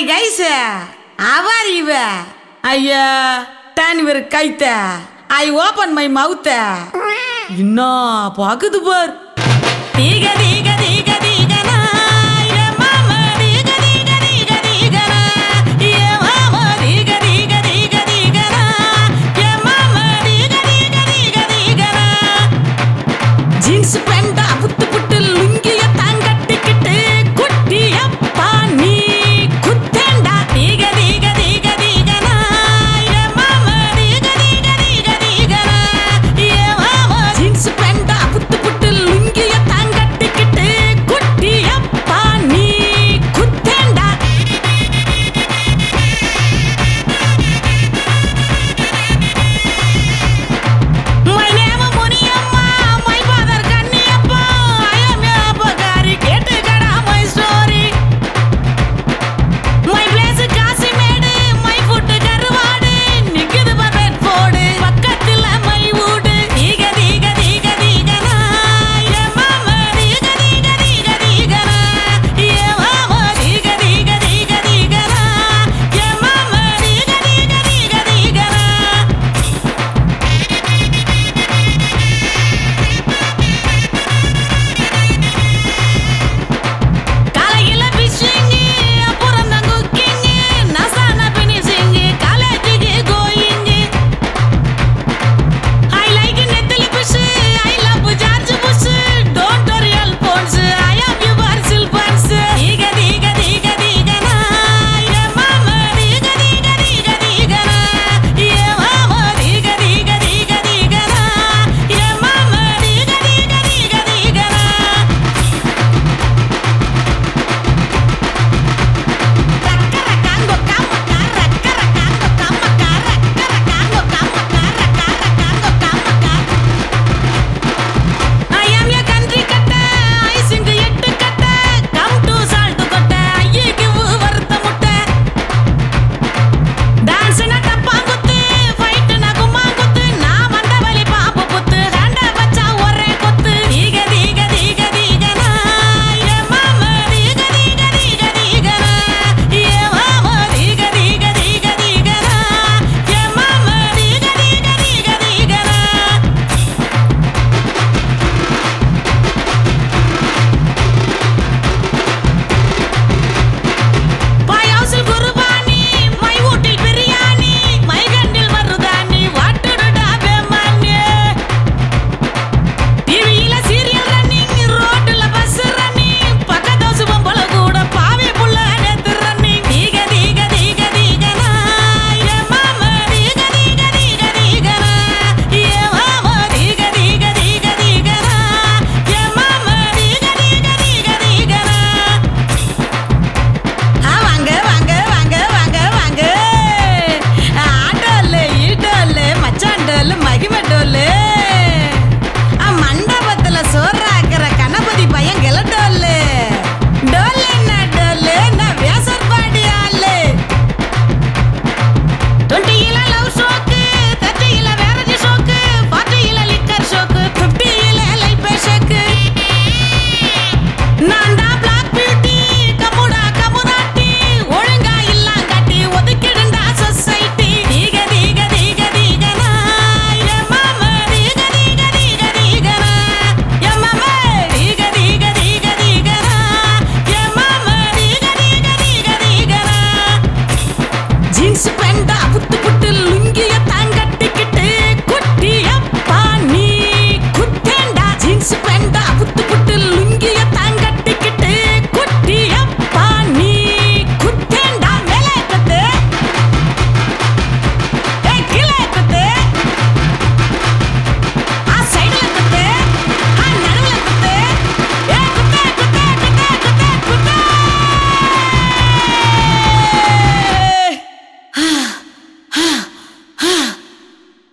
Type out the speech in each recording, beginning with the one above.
ஐ guys அவர் இவ? ஐயா tan இவர் கைத்த ஐ ஓபன் மை மவுத்த இன்னும் பாக்குது பார். தீக தீக தீக.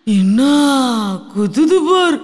என்ன குத்துது பார்?